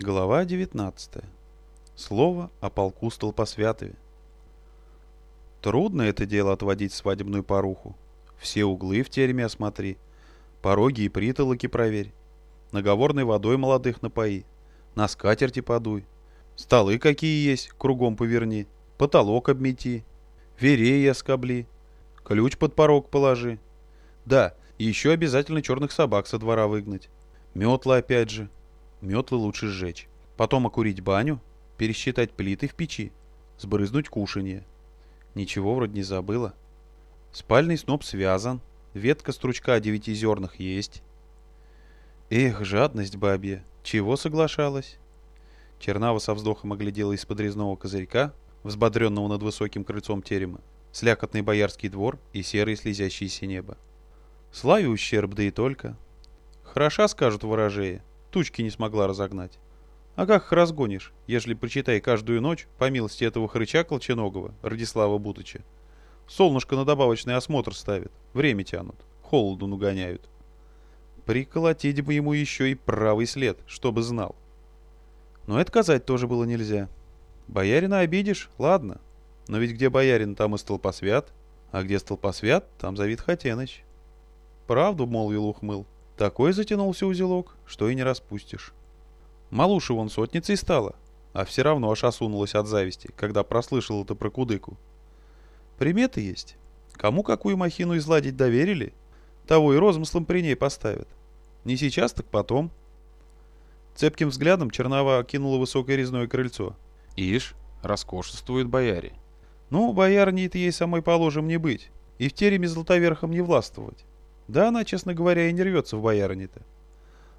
Глава 19. Слово о полку Столпосвятове. Трудно это дело отводить свадебную поруху. Все углы в тереме осмотри, пороги и притолоки проверь, наговорной водой молодых напои, на скатерти подуй, столы какие есть, кругом поверни, потолок обмети, вереи оскобли, ключ под порог положи. Да, и еще обязательно черных собак со двора выгнать. Метла опять же, Метлы лучше сжечь. Потом окурить баню, пересчитать плиты в печи, сбрызнуть кушанье. Ничего вроде не забыла. Спальный сноп связан, ветка стручка девятизерных есть. Эх, жадность бабья, чего соглашалась? Чернава со вздохом оглядела из-под резного козырька, взбодренного над высоким крыльцом терема, слякотный боярский двор и серое слезящееся небо. Славе ущерб, да и только. Хороша, скажут ворожеи, тучки не смогла разогнать. А как их разгонишь, ежели прочитай каждую ночь, по милости этого хрыча колченогого, Радислава Бутыча? Солнышко на добавочный осмотр ставит, время тянут, холоду нагоняют. Приколотить бы ему еще и правый след, чтобы знал. Но это казать тоже было нельзя. Боярина обидишь, ладно, но ведь где боярин, там и столпосвят, а где столпосвят, там завид Хатеныч. Правду, молвил ухмыл, такой затянулся узелок, что и не распустишь. Малуша вон сотницей стала, а все равно аж осунулась от зависти, когда прослышала это про кудыку. Приметы есть. Кому какую махину изладить доверили, того и розмыслом при ней поставят. Не сейчас, так потом. Цепким взглядом Чернова окинула высокое резное крыльцо. Ишь, роскошествуют бояре. Ну, боярней-то ей самой положим не быть, и в тереме золотоверхом не властвовать. Да она, честно говоря, и не рвется в боярине-то.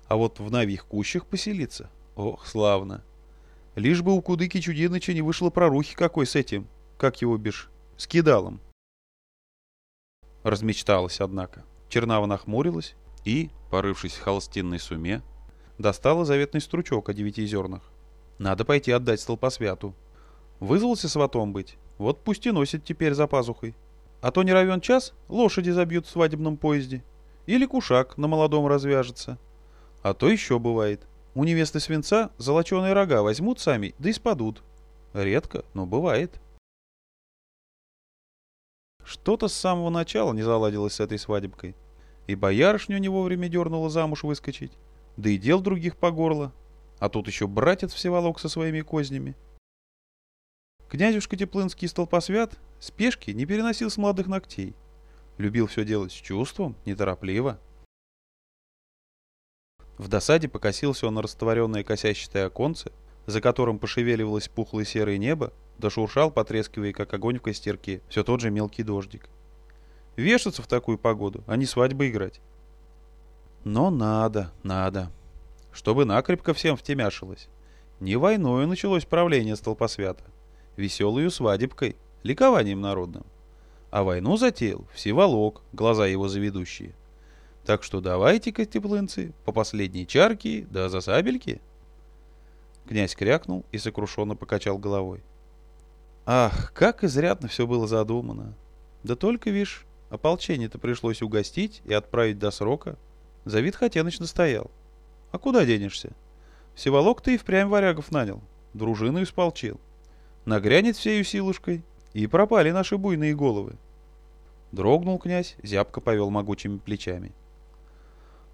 А вот в навих кущах поселиться, ох, славно. Лишь бы у Кудыки Чудиныча не вышло прорухи какой с этим, как его бишь, с кидалом. Размечталась, однако. Чернава нахмурилась и, порывшись в холстинной суме, достала заветный стручок о девяти зернах. Надо пойти отдать столпосвяту. Вызвался сватом быть, вот пусть и носит теперь за пазухой. А то не равен час лошади забьют в свадебном поезде. Или кушак на молодом развяжется. А то еще бывает. У невесты свинца золоченые рога возьмут сами, да и спадут. Редко, но бывает. Что-то с самого начала не заладилось с этой свадебкой. И боярышню не вовремя дернула замуж выскочить. Да и дел других по горло. А тут еще братец всеволок со своими кознями. Князюшка Теплынский столпосвят спешки не переносил с молодых ногтей. Любил все делать с чувством, неторопливо. В досаде покосился он на растворенное косящатое оконце, за которым пошевеливалось пухлое серое небо, да шуршал, потрескивая, как огонь в костерке, все тот же мелкий дождик. Вешаться в такую погоду, а не свадьбы играть. Но надо, надо. Чтобы накрепко всем втемяшилось. Не войною началось правление столпосвята веселую свадебкой, ликованием народным. А войну затеял Всеволок, глаза его заведущие. Так что давайте-ка, теплынцы, по последней чарке, да за сабельки. Князь крякнул и сокрушенно покачал головой. Ах, как изрядно все было задумано. Да только, вишь, ополчение-то пришлось угостить и отправить до срока. Завид Хотеныч настоял. А куда денешься? Всеволок ты и впрямь варягов нанял, дружину исполчил нагрянет всею силушкой, и пропали наши буйные головы. Дрогнул князь, зябко повел могучими плечами.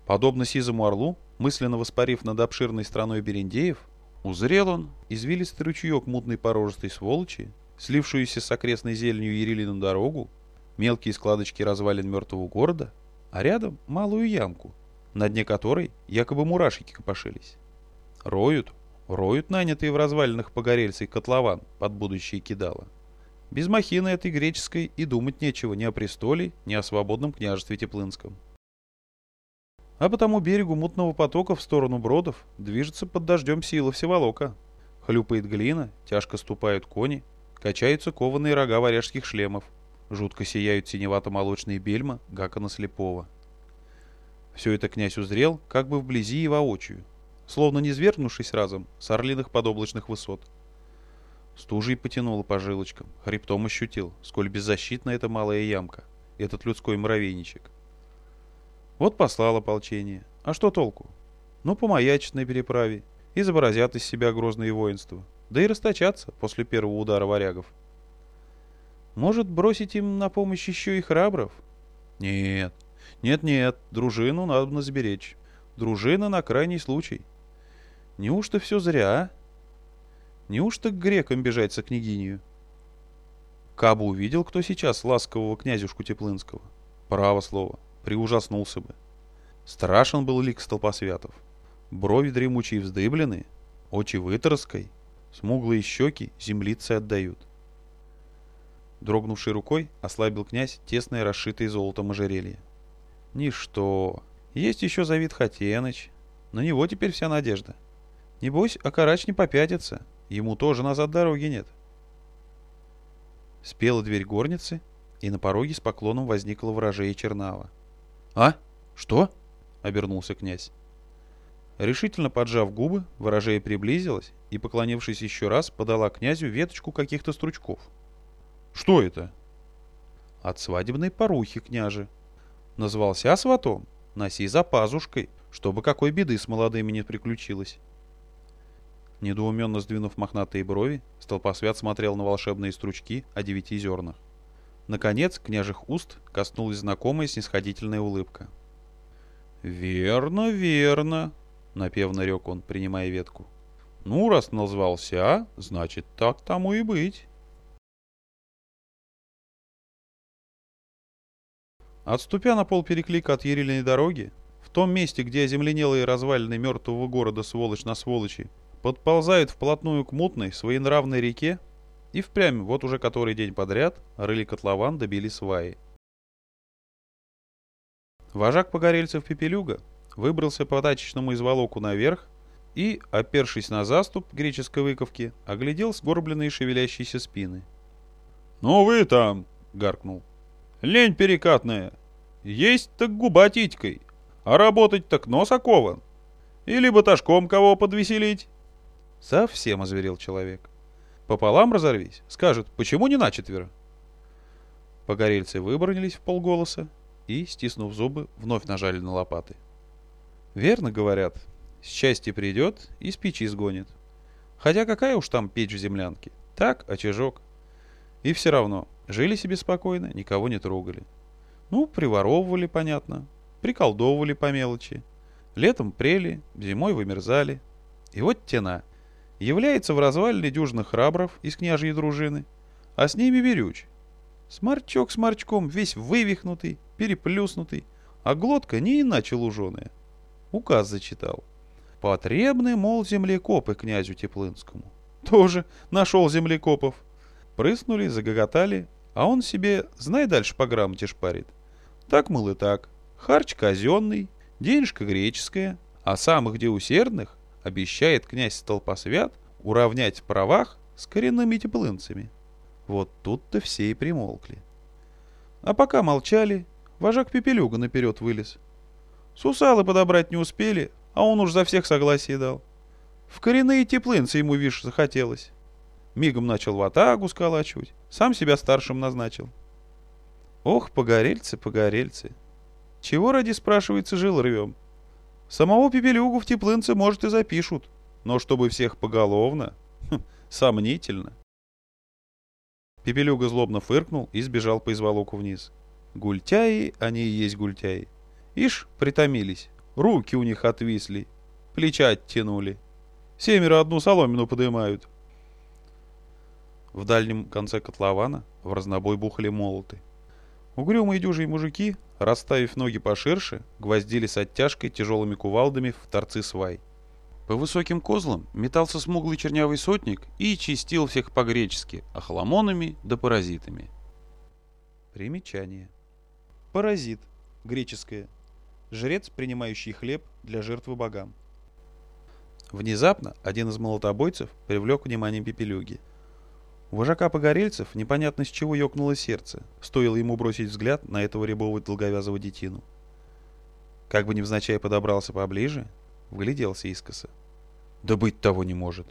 Подобно сизому орлу, мысленно воспарив над обширной страной Берендеев, узрел он извилистый ручеек мутной порожистой сволочи, слившуюся с окрестной зеленью Ерилину дорогу, мелкие складочки развалин мертвого города, а рядом малую ямку, на дне которой якобы мурашики копошились. Роют, Роют нанятые в развалинах погорельцы котлован под будущее кидало. Без махины этой греческой и думать нечего ни о престоле, ни о свободном княжестве Теплынском. А по тому берегу мутного потока в сторону бродов движется под дождем сила всеволока. Хлюпает глина, тяжко ступают кони, качаются кованые рога варяжских шлемов, жутко сияют синевато-молочные бельма Гакона Слепого. Все это князь узрел как бы вблизи и воочию, словно не звергнувшись разом с орлиных подоблачных высот. Стужей потянуло по жилочкам, хребтом ощутил, сколь беззащитна эта малая ямка, этот людской муравейничек. Вот послал ополчение. А что толку? Ну, помаячит на переправе. изобразят из себя грозные воинства, да и расточатся после первого удара варягов. Может, бросить им на помощь еще и храбров? Нет, нет-нет, дружину надо заберечь. Дружина на крайний случай. Неужто все зря, а? Неужто к грекам бежать со княгинью? Кабу увидел, кто сейчас ласкового князюшку Теплынского. Право слово, приужаснулся бы. Страшен был лик столпосвятов. Брови дремучие вздыблены, очи вытороской, смуглые щеки землицы отдают. Дрогнувшей рукой ослабил князь тесное расшитое золотом ожерелье. Ничто. Есть еще Завид Хатеныч. На него теперь вся надежда. Небось, Акарач не попятится. Ему тоже назад дороги нет. Спела дверь горницы, и на пороге с поклоном возникла вражея Чернава. «А? Что?» — обернулся князь. Решительно поджав губы, ворожея приблизилась и, поклонившись еще раз, подала князю веточку каких-то стручков. «Что это?» «От свадебной порухи, княже. Назвался сватом, носи за пазушкой, чтобы какой беды с молодыми не приключилось». Недоуменно сдвинув мохнатые брови, столпосвят смотрел на волшебные стручки о девяти зернах. Наконец, княжих уст коснулась знакомая снисходительная улыбка. «Верно, верно», — напевно рек он, принимая ветку. «Ну, раз назвался, значит, так тому и быть». Отступя на пол переклика от Ерильной дороги, в том месте, где оземленелые развалины мертвого города сволочь на сволочи подползают вплотную к мутной, своенравной реке, и впрямь вот уже который день подряд рыли котлован добили сваи. Вожак погорельцев Пепелюга выбрался по тачечному изволоку наверх и, опершись на заступ греческой выковки, оглядел сгорбленные шевелящиеся спины. «Ну вы там!» — гаркнул. «Лень перекатная! Есть так губа титькой, а работать так нос окован! Или баташком кого подвеселить!» Совсем озверел человек. Пополам разорвись, скажет, почему не начетверо? Погорельцы выбронились в полголоса и, стиснув зубы, вновь нажали на лопаты. Верно говорят, счастье придет и с печи сгонит. Хотя какая уж там печь в землянке? Так, очажок. И все равно, жили себе спокойно, никого не трогали. Ну, приворовывали, понятно, приколдовывали по мелочи. Летом прели, зимой вымерзали. И вот тена. Является в развалине дюжных храбров из княжьей дружины, а с ними Верюч. Сморчок с морчком, весь вывихнутый, переплюснутый, а глотка не иначе луженая указ зачитал. Потребны, мол, землекопы князю Теплынскому. Тоже нашел землекопов. Прыснули, загоготали, а он себе, знай дальше по грамоте шпарит. Так, мол, и так. Харч казенный, денежка греческая, а самых где обещает князь Столпосвят уравнять в правах с коренными теплынцами. Вот тут-то все и примолкли. А пока молчали, вожак Пепелюга наперед вылез. Сусалы подобрать не успели, а он уж за всех согласие дал. В коренные теплынцы ему, вишь, захотелось. Мигом начал в атагу сколачивать, сам себя старшим назначил. Ох, погорельцы, погорельцы. Чего ради, спрашивается, жил рвем? Самого Пепелюгу в теплынце, может, и запишут, но чтобы всех поголовно, хм, сомнительно. Пепелюга злобно фыркнул и сбежал по изволоку вниз. Гультяи, они и есть гультяи. Ишь, притомились. Руки у них отвисли. Плеча оттянули. Семеро одну соломину подымают. В дальнем конце котлована в разнобой бухали молоты. Угрюмые дюжие мужики, расставив ноги поширше, гвоздили с оттяжкой тяжелыми кувалдами в торцы свай. По высоким козлам метался смуглый чернявый сотник и чистил всех по-гречески, охламонами да паразитами. Примечание. Паразит. Греческое жрец, принимающий хлеб для жертвы богам. Внезапно один из молотобойцев привлек внимание Пепелюги. У вожака погорельцев непонятно с чего ёкнуло сердце, стоило ему бросить взгляд на этого рябового долговязого детину. Как бы невзначай подобрался поближе, вгляделся искоса. Да быть того не может.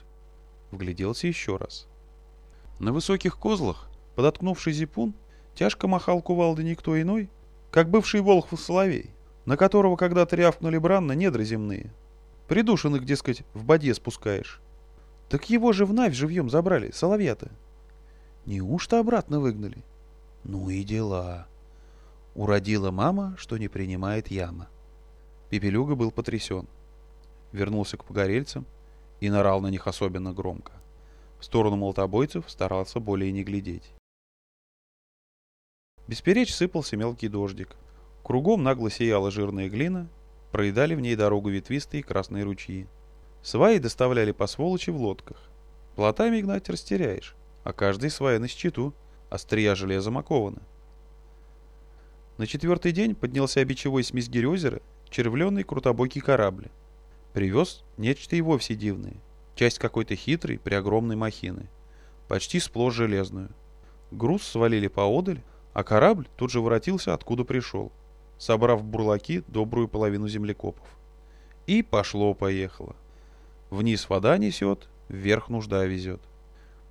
Вгляделся еще раз. На высоких козлах, подоткнувший зипун, тяжко махал кувалды никто иной, как бывший волхв Соловей на которого когда-то рявкнули бранно недры земные. Придушенных, дескать, в боде спускаешь. Так его же в Навь живьем забрали, соловья-то. Неужто обратно выгнали? Ну и дела. Уродила мама, что не принимает яма. Пепелюга был потрясен. Вернулся к погорельцам и нарал на них особенно громко. В сторону молотобойцев старался более не глядеть. Бесперечь сыпался мелкий дождик. Кругом нагло сияла жирная глина, проедали в ней дорогу ветвистые красные ручьи. Сваи доставляли по сволочи в лодках. Плотами гнать растеряешь, а каждый свай на счету, острия железом окованы. На четвертый день поднялся бичевой с озера червленый крутобокий корабль. Привез нечто и вовсе дивное. Часть какой-то хитрой, преогромной махины. Почти сплошь железную. Груз свалили поодаль, а корабль тут же воротился, откуда пришел, собрав бурлаки добрую половину землекопов. И пошло-поехало. Вниз вода несет, вверх нужда везет.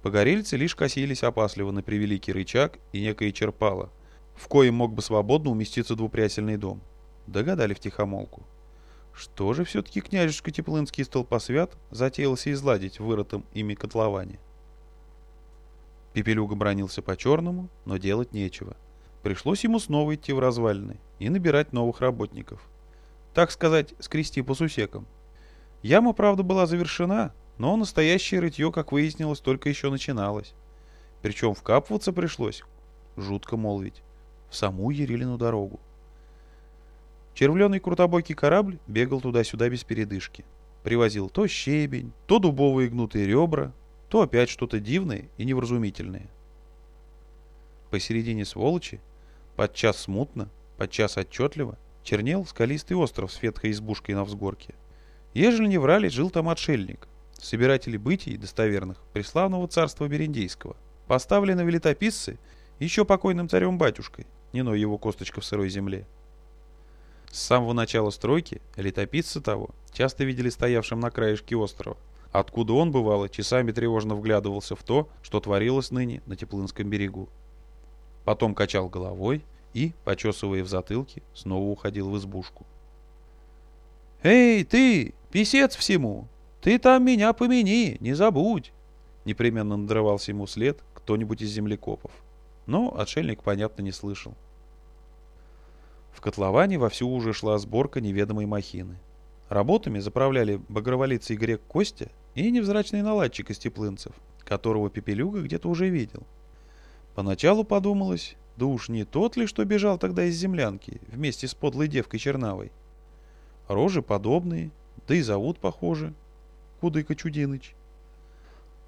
Погорельцы лишь косились опасливо на превеликий рычаг и некое черпало, в коем мог бы свободно уместиться двупрясельный дом. Догадали втихомолку. Что же все-таки княжечка Теплынский столпосвят затеялся изладить в вырытом ими котловане? Пепелюга бронился по-черному, но делать нечего. Пришлось ему снова идти в развалины и набирать новых работников. Так сказать, скрести по сусекам. Яма, правда, была завершена, но настоящее рытье, как выяснилось, только еще начиналось. Причем вкапываться пришлось, жутко молвить, в саму Ерилину дорогу. Червленый крутобокий корабль бегал туда-сюда без передышки. Привозил то щебень, то дубовые гнутые ребра, то опять что-то дивное и невразумительное. Посередине сволочи, подчас смутно, подчас отчетливо, чернел скалистый остров с ветхой избушкой на взгорке. Ежели не врали, жил там отшельник, собиратели бытий достоверных преславного царства Берендейского, поставленного летописцы еще покойным царем-батюшкой, не но его косточка в сырой земле. С самого начала стройки летописцы того часто видели стоявшим на краешке острова, откуда он, бывало, часами тревожно вглядывался в то, что творилось ныне на Теплынском берегу. Потом качал головой и, почесывая в затылке, снова уходил в избушку. «Эй, ты, писец всему! Ты там меня помяни, не забудь!» Непременно надрывался ему след кто-нибудь из землекопов. Но отшельник, понятно, не слышал. В котловане вовсю уже шла сборка неведомой махины. Работами заправляли багроволицый грек Костя и невзрачный наладчик из теплынцев, которого Пепелюга где-то уже видел. Поначалу подумалось, да уж не тот ли, что бежал тогда из землянки вместе с подлой девкой Чернавой. Рожи подобные, да и зовут похожи. Кудыка Чудиныч.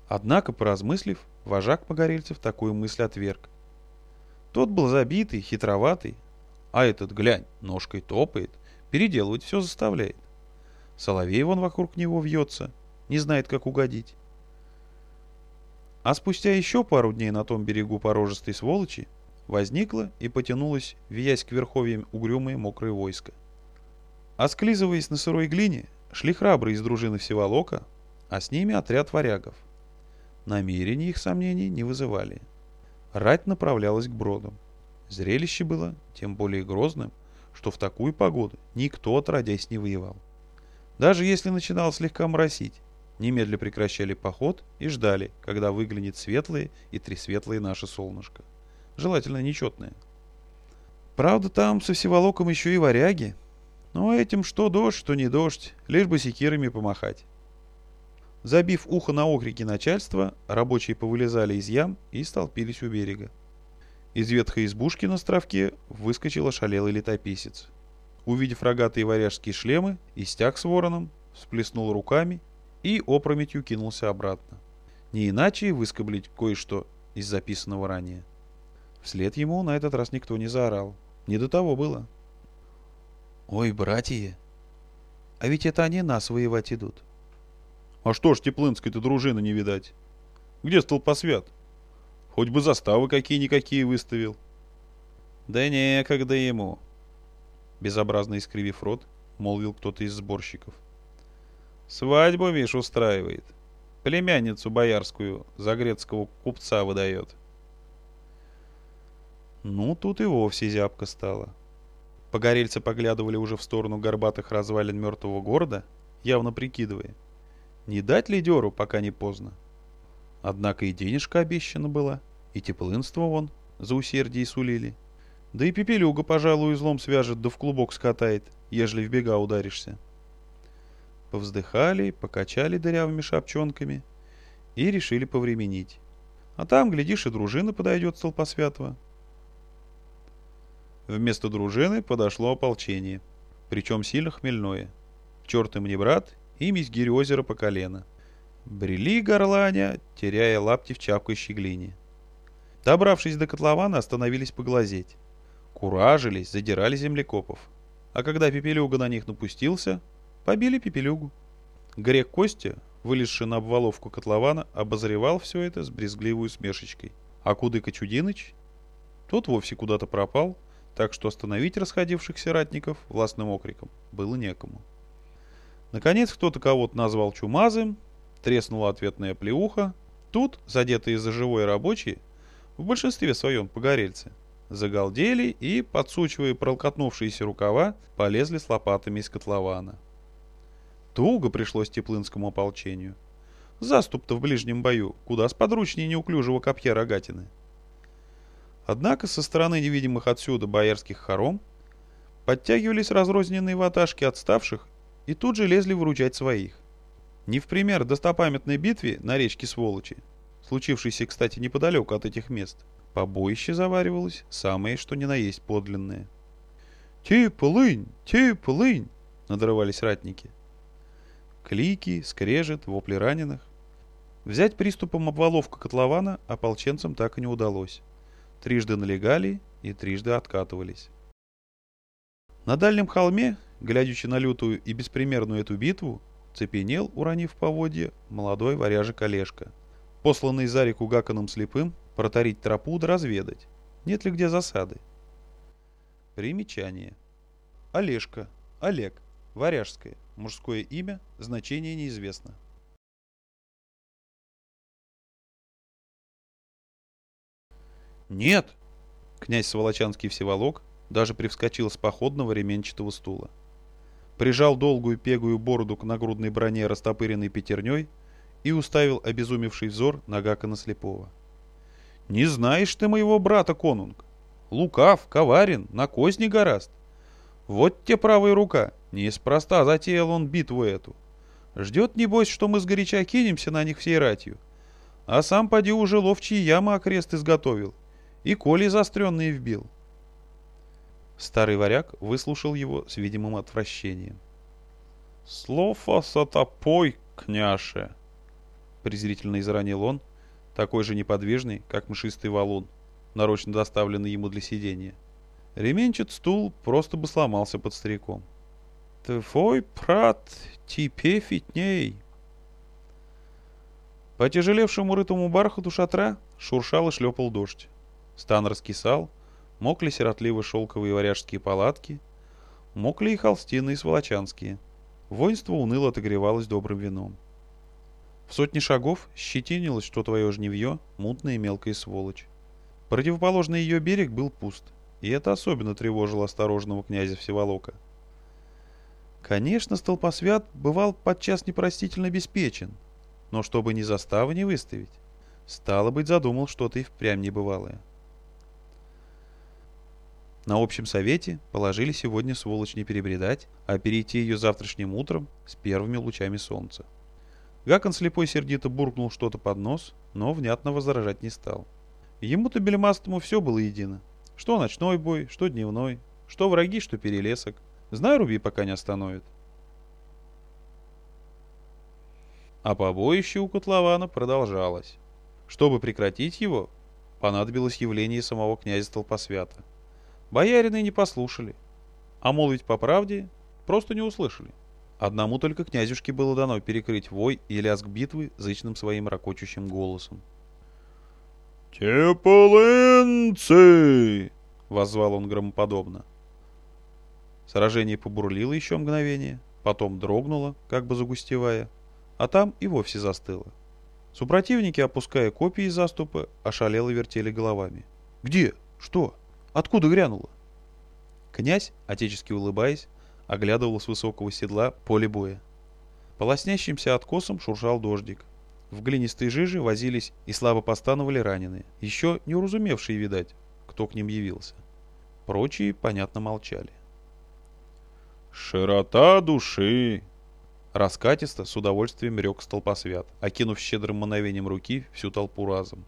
Однако, поразмыслив, вожак погорельцев такую мысль отверг. Тот был забитый, хитроватый, а этот, глянь, ножкой топает, переделывать все заставляет. Соловей вон вокруг него вьется, не знает, как угодить. А спустя еще пару дней на том берегу порожистой сволочи возникло и потянулось, виясь к верховьям угрюмое мокрое войско. Осклизываясь на сырой глине, шли храбрые из дружины Всеволока, а с ними отряд варягов. Намерения их сомнений не вызывали. Рать направлялась к бродам. Зрелище было тем более грозным, что в такую погоду никто отродясь не воевал. Даже если начинал слегка моросить, немедля прекращали поход и ждали, когда выглянет светлое и тресветлое наше солнышко. Желательно нечетное. Правда, там со всеволоком еще и варяги. Но этим что дождь, что не дождь, лишь бы секирами помахать. Забив ухо на окрики начальства, рабочие повылезали из ям и столпились у берега. Из ветхой избушки на островке выскочил ошалелый летописец. Увидев рогатые варяжские шлемы и стяг с вороном, всплеснул руками и опрометью кинулся обратно. Не иначе выскоблить кое-что из записанного ранее. Вслед ему на этот раз никто не заорал. Не до того было. «Ой, братья! А ведь это они нас воевать идут!» «А что ж теплынской-то дружины не видать? Где столпосвят?» Хоть бы заставы какие-никакие выставил. Да некогда ему. Безобразно искривив рот, молвил кто-то из сборщиков. Свадьбу, Миш, устраивает. Племянницу боярскую за грецкого купца выдает. Ну, тут и вовсе зябко стало. Погорельцы поглядывали уже в сторону горбатых развалин мертвого города, явно прикидывая, не дать ли дёру, пока не поздно. Однако и денежка обещана была, и теплынство вон за усердие сулили. Да и пепелюга, пожалуй, узлом свяжет, да в клубок скатает, ежели в бега ударишься. Повздыхали, покачали дырявыми шапчонками и решили повременить. А там, глядишь, и дружина подойдет столпосвятого. Вместо дружины подошло ополчение, причем сильно хмельное. Черт им не брат, и мизгирь озера по колено. Брели горланя, теряя лапти в чавкающей глине. Добравшись до котлована, остановились поглазеть. Куражились, задирали землекопов. А когда Пепелюга на них напустился, побили Пепелюгу. Грек Костя, вылезший на обваловку котлована, обозревал все это с брезгливой смешечкой. А Кудыка Чудиныч? Тот вовсе куда-то пропал, так что остановить расходившихся ратников властным окриком было некому. Наконец кто-то кого-то назвал чумазым, треснула ответная плеуха. Тут, задетые за живой рабочие, в большинстве своем погорельцы, загалдели и, подсучивая пролкотнувшиеся рукава, полезли с лопатами из котлована. Туго пришлось теплынскому ополчению. Заступ-то в ближнем бою, куда сподручнее неуклюжего копья рогатины. Однако со стороны невидимых отсюда боярских хором подтягивались разрозненные ваташки отставших и тут же лезли выручать своих. Не в пример достопамятной битве на речке Сволочи, случившейся, кстати, неподалеку от этих мест, побоище заваривалось самое что ни на есть подлинное. «Ти, полынь! Ти, полынь!» — надрывались ратники. Клики, скрежет, вопли раненых. Взять приступом обваловка котлована ополченцам так и не удалось. Трижды налегали и трижды откатывались. На дальнем холме, глядячи на лютую и беспримерную эту битву, цепенел, уронив поводье, молодой варяжик Олежка, посланный за реку Гаканом слепым протарить тропу да разведать, нет ли где засады. Примечание. Олежка, Олег, варяжское, Мужское имя, значение неизвестно. «Нет!» Князь Сволочанский Всеволок даже привскочил с походного ременчатого стула. Прижал долгую пегую бороду к нагрудной броне растопыренной пятерней и уставил обезумевший взор на Гакона Слепого. «Не знаешь ты моего брата, конунг? Лукав, коварен, на козни гораст. Вот те правая рука, Неспроста затеял он битву эту. Ждет, небось, что мы сгоряча кинемся на них всей ратью. А сам поди уже ловчие ямы окрест изготовил. И коли заостренные вбил. Старый варяг выслушал его с видимым отвращением. «Слово сатопой, княше!» Презрительно изранил он, такой же неподвижный, как мшистый валун, нарочно доставленный ему для сидения. Ременчат стул просто бы сломался под стариком. Твой прат тебе фитней. По тяжелевшему рытому бархату шатра шуршал и шлепал дождь. Стан раскисал, мокли сиротливо шелковые варяжские палатки, мокли и холстины сволочанские. Воинство уныло отогревалось добрым вином. В сотни шагов щетинилось, что твое жневье, мутная и мелкая сволочь. Противоположный ее берег был пуст, и это особенно тревожило осторожного князя Всеволока — Конечно, столпосвят бывал подчас непростительно обеспечен, но чтобы ни заставы не выставить, стало быть, задумал что-то и впрямь небывалое. На общем совете положили сегодня сволочь не перебредать, а перейти ее завтрашним утром с первыми лучами солнца. Гакон слепой сердито буркнул что-то под нос, но внятно возражать не стал. Ему-то бельмастому все было едино. Что ночной бой, что дневной, что враги, что перелесок. Знай, руби, пока не остановит. А побоище у котлована продолжалось. Чтобы прекратить его, понадобилось явление самого князя Толпосвята. Боярины не послушали, а молвить по правде просто не услышали. Одному только князюшке было дано перекрыть вой и лязг битвы зычным своим ракочущим голосом. «Теполынцы!» — воззвал он громоподобно. Сражение побурлило еще мгновение, потом дрогнуло, как бы загустевая, а там и вовсе застыло. Супротивники, опуская копии из заступа, ошалело вертели головами. «Где? Что? Откуда грянуло?» Князь, отечески улыбаясь, оглядывал с высокого седла поле боя. Полоснящимся откосом шуршал дождик. В глинистой жиже возились и слабо постановали раненые, еще не уразумевшие, видать, кто к ним явился. Прочие, понятно, молчали. «Широта души!» Раскатисто, с удовольствием рек столпосвят, окинув щедрым мановением руки всю толпу разом.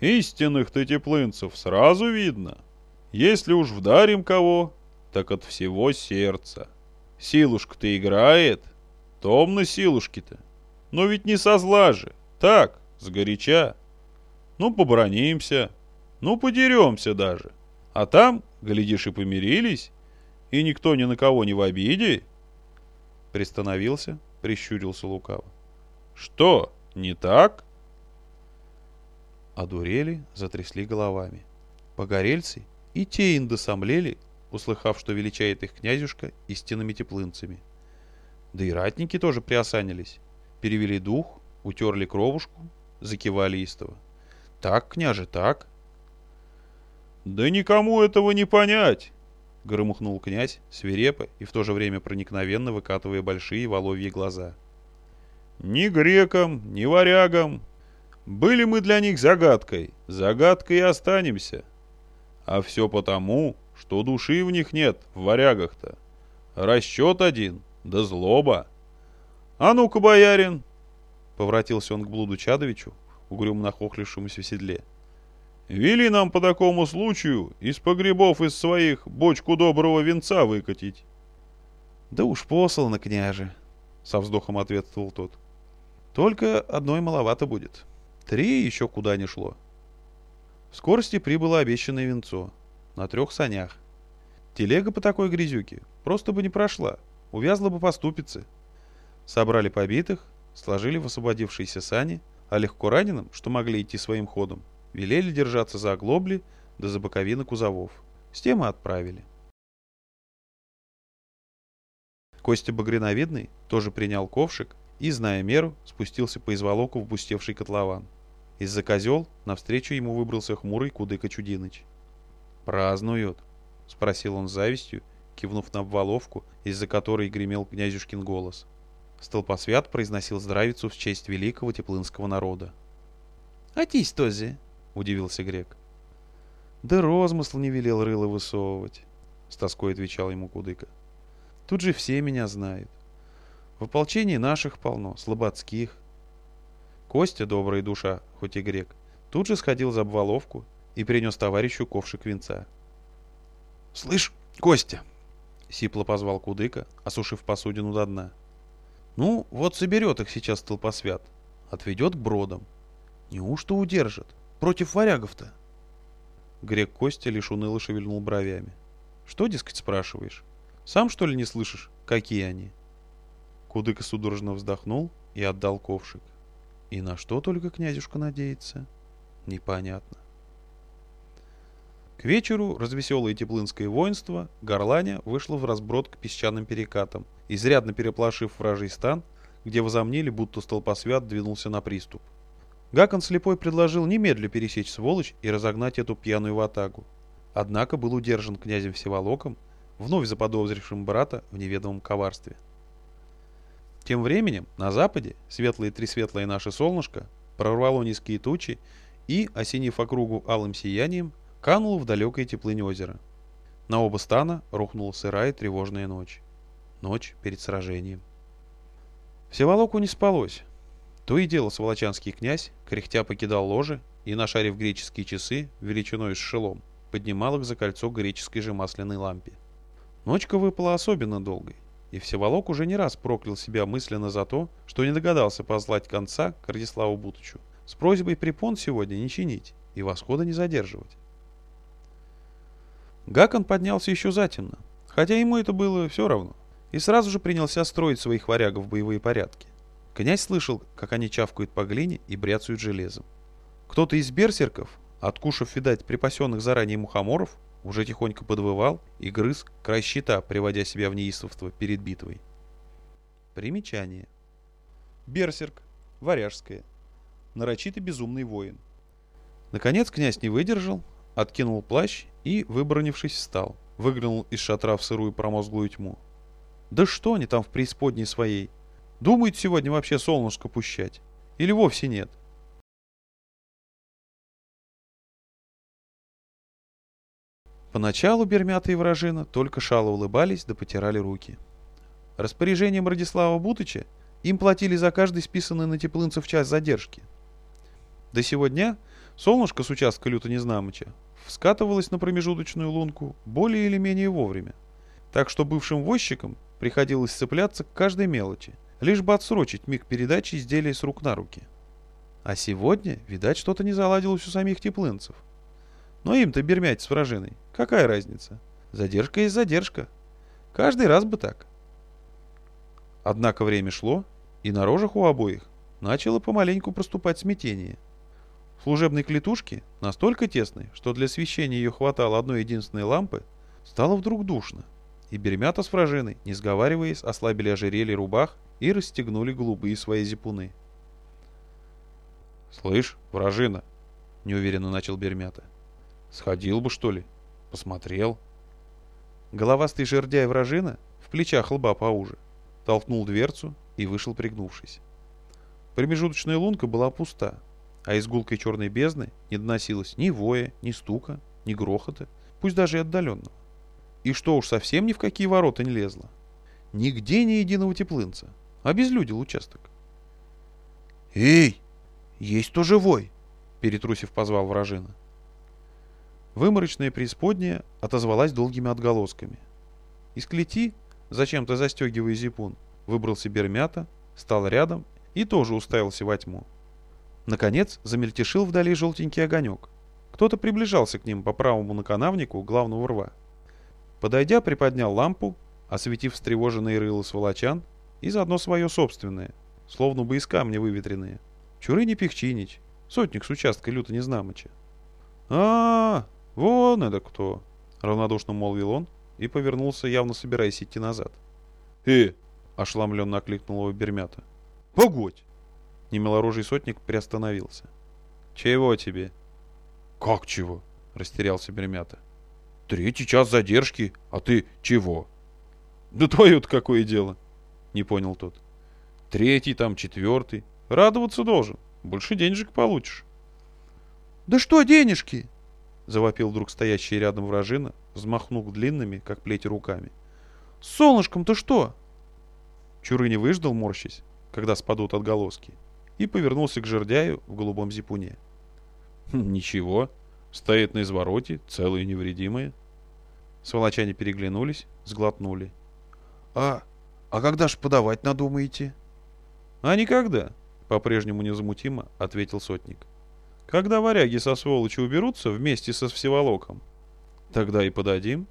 «Истинных-то теплынцев сразу видно. Если уж вдарим кого, так от всего сердца. Силушка-то играет, томно силушки-то. Но ведь не со зла же, так, сгоряча. Ну, побронимся, ну, подеремся даже. А там, глядишь, и помирились, и никто ни на кого не в обиде. Пристановился, прищурился лукаво. Что, не так? Одурели, затрясли головами. Погорельцы и те индосомлели, услыхав, что величает их князюшка истинными теплынцами. Да и ратники тоже приосанились, перевели дух, утерли кровушку, закивали истово. Так, княже, так. Да никому этого не понять, — громыхнул князь, свирепо и в то же время проникновенно выкатывая большие воловьи глаза. «Ни грекам, ни варягам. Были мы для них загадкой, загадкой и останемся. А все потому, что души в них нет, в варягах-то. Расчет один, да злоба. А ну-ка, боярин!» Повратился он к блуду Чадовичу, угрюмо нахохлившемуся в седле. Вели нам по такому случаю из погребов из своих бочку доброго венца выкатить. — Да уж послано, княже, — со вздохом ответствовал тот. — Только одной маловато будет. Три еще куда не шло. В скорости прибыло обещанное венцо. На трех санях. Телега по такой грязюке просто бы не прошла, увязла бы по ступице. Собрали побитых, сложили в освободившиеся сани, а легко раненым, что могли идти своим ходом, Велели держаться за оглобли да за боковины кузовов. С тем и отправили. Костя Багриновидный тоже принял ковшик и, зная меру, спустился по изволоку в бустевший котлован. Из-за козел навстречу ему выбрался хмурый Кудыка Чудиныч. «Празднуют», — спросил он с завистью, кивнув на обваловку, из-за которой гремел князюшкин голос. Столпосвят произносил здравицу в честь великого теплынского народа. «Атись, Този!» — удивился грек. «Да розмысл не велел рыло высовывать», — с тоской отвечал ему Кудыка. «Тут же все меня знают. В ополчении наших полно, слободских». Костя, добрая душа, хоть и грек, тут же сходил за обваловку и принес товарищу ковшик венца. «Слышь, Костя!» — сипло позвал Кудыка, осушив посудину до дна. «Ну, вот соберет их сейчас толпосвят, отведет к бродам. Неужто удержит?» против варягов-то? Грек Костя лишь уныло шевельнул бровями. Что, дескать, спрашиваешь? Сам, что ли, не слышишь, какие они? Кудыка судорожно вздохнул и отдал ковшик. И на что только князюшка надеется? Непонятно. К вечеру развеселое теплынское воинство горланя вышло в разброд к песчаным перекатам, изрядно переплашив вражий стан, где возомнили, будто столпосвят двинулся на приступ. Гакон слепой предложил немедля пересечь сволочь и разогнать эту пьяную ватагу. Однако был удержан князем Всеволоком, вновь заподозрившим брата в неведомом коварстве. Тем временем на западе светлое-тресветлое наше солнышко прорвало низкие тучи и, осенив округу алым сиянием, кануло в далекое теплынь озера. На оба стана рухнула сырая тревожная ночь. Ночь перед сражением. Всеволоку не спалось. То и дело сволочанский князь, кряхтя покидал ложе и, нашарив греческие часы величиной с шелом, поднимал их за кольцо греческой же масляной лампе. Ночка выпала особенно долгой, и Всеволок уже не раз проклял себя мысленно за то, что не догадался послать конца к Радиславу Бутычу с просьбой препон сегодня не чинить и восхода не задерживать. Гакон поднялся еще затемно, хотя ему это было все равно, и сразу же принялся строить своих варягов в боевые порядки. Князь слышал, как они чавкают по глине и бряцают железом. Кто-то из берсерков, откушав, видать, припасенных заранее мухоморов, уже тихонько подвывал и грыз край щита, приводя себя в неистовство перед битвой. Примечание. Берсерк. Варяжское. Нарочито безумный воин. Наконец князь не выдержал, откинул плащ и, выбронившись, встал. Выглянул из шатра в сырую промозглую тьму. Да что они там в преисподней своей? Думают сегодня вообще солнышко пущать? Или вовсе нет? Поначалу Бермята и Вражина только шало улыбались да потирали руки. Распоряжением Радислава Бутыча им платили за каждый списанный на теплынцев час задержки. До сегодня солнышко с участка люто незнамыча скатывалось на промежуточную лунку более или менее вовремя. Так что бывшим возчикам приходилось цепляться к каждой мелочи, лишь бы отсрочить миг передачи изделия с рук на руки. А сегодня, видать, что-то не заладилось у самих теплынцев. Но им-то бермять с вражиной. Какая разница? Задержка есть задержка. Каждый раз бы так. Однако время шло, и на рожах у обоих начало помаленьку проступать смятение. В служебной клетушке, настолько тесной, что для освещения ее хватало одной единственной лампы, стало вдруг душно, и Бермята с вражиной, не сговариваясь, ослабили ожерелье рубах и расстегнули голубые свои зипуны. «Слышь, вражина!» — неуверенно начал Бермята. «Сходил бы, что ли? Посмотрел?» Головастый жердяй вражина, в плечах лба поуже, толкнул дверцу и вышел пригнувшись. Промежуточная лунка была пуста, а из гулкой черной бездны не доносилось ни воя, ни стука, ни грохота, пусть даже и отдаленного. И что уж совсем ни в какие ворота не лезло. Нигде ни единого теплынца, обезлюдил участок. «Эй, есть кто живой!» — перетрусив позвал вражина. Выморочная преисподняя отозвалась долгими отголосками. Из клети зачем-то застегивая зипун, выбрался Бермята, стал рядом и тоже уставился во тьму. Наконец замельтешил вдали желтенький огонек. Кто-то приближался к ним по правому наканавнику главного рва. Подойдя, приподнял лампу, осветив встревоженные рыло сволочан и заодно свое собственное, словно бы из камня выветренные. Чурыни Пихчинич, сотник с участка люто незнамоча. а, -а, -а вон это кто!» — равнодушно молвил он, и повернулся, явно собираясь идти назад. «Э!» — ошеломленно окликнул его Бермята. «Погодь!» Немилоружий сотник приостановился. «Чего тебе?» «Как чего?» — растерялся Бермята. «Третий час задержки, а ты чего?» «Да твое-то какое дело?» — не понял тот. «Третий, там, четвертый. Радоваться должен. Больше денежек получишь». «Да что денежки?» — завопил вдруг стоящий рядом вражина, взмахнув длинными, как плети, руками. «С солнышком-то что?» Чурыни выждал, морщись, когда спадут отголоски, и повернулся к жердяю в голубом зипуне. «Хм, «Ничего, стоит на извороте, целые невредимые». Сволочане переглянулись, сглотнули. «А, а когда ж подавать надумаете?» «А никогда», — по-прежнему незамутимо ответил сотник. «Когда варяги со сволочи уберутся вместе со всеволоком, Тогда и подадим.